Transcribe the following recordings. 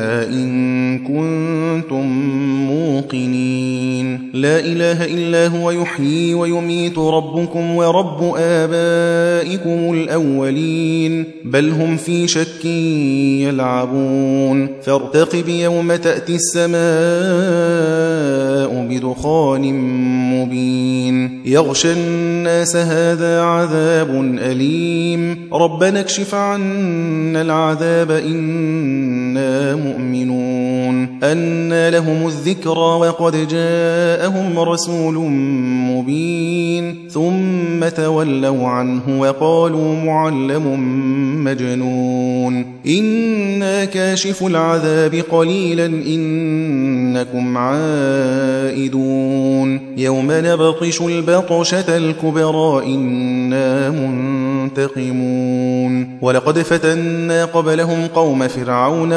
إن كنتم موقنين لا إله إلا هو يحيي ويميت ربكم ورب آبائكم الأولين بل هم في شك يلعبون فارتقب يوم تأتي السماء بدخان مبين يغشى الناس هذا عذاب أليم ربنا اكشف عنا العذاب إنا مؤمنون أن لهم الذكرى وقد جاءهم رسول مبين. ثم تولوا عنه وقالوا معلم مجنون. إنا كاشف العذاب قليلا إنكم عائدون. يوم نبطش البطشة الكبرى إنا منتقمون. ولقد فتنا قبلهم قوم فرعون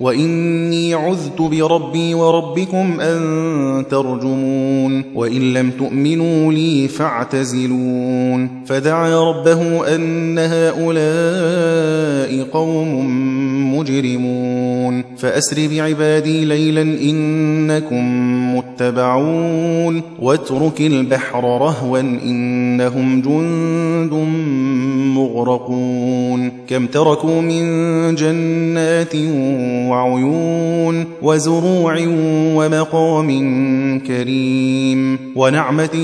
وإني عذت بربي وربكم أن ترجمون وإن لم تؤمنوا لي فاعتزلون فدعا ربه أن هؤلاء قوم مجرمون فأسر بعبادي ليلا إنكم متبعون واترك البحر رهوا إنهم جند مغرقون كم تركوا من جنات وعيون وزروع ومقام كريم ونعمة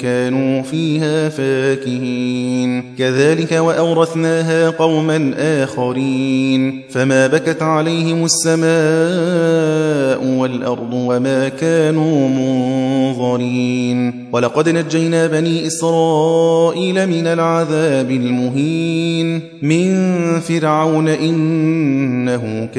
كانوا فيها فاكهين. كذلك وأورثناها قوما آخرين. فما بكت عليهم السماء والأرض وما كانوا منظرين. ولقد نجينا بني إسرائيل من العذاب المهين. من فرعون إنه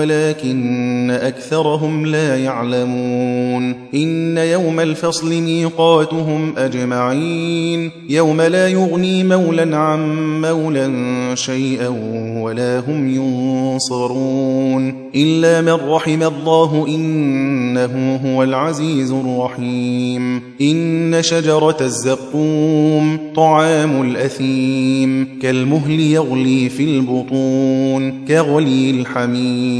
ولكن أكثرهم لا يعلمون. إن يوم الفصل ميقاتهم أجمعين. يوم لا يغني مولا عن مولا شيئا ولا هم ينصرون. إلا من رحم الله إنه هو العزيز الرحيم. إن شجرة الزقوم طعام الأثيم. كالمهل يغلي في البطون كغلي الحميم.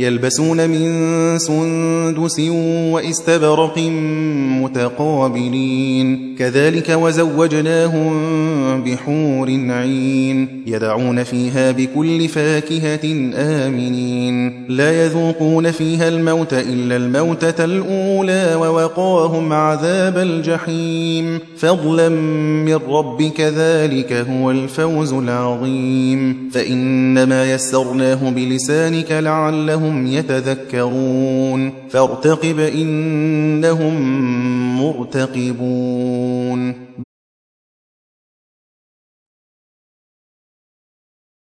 يلبسون من سندس واستبرق متقابلين. كذلك وزوجناهم بحور عين يدعون فيها بكل فاكهة آمنين. لا يذوقون فيها الموت إلا الموتة الأولى ووقاهم عذاب الجحيم. فضلا من ربك ذلك هو الفوز العظيم. فإنما يسرناه بلسانك لعلهم يتذكرون. فارتقب إنهم مرتقبون.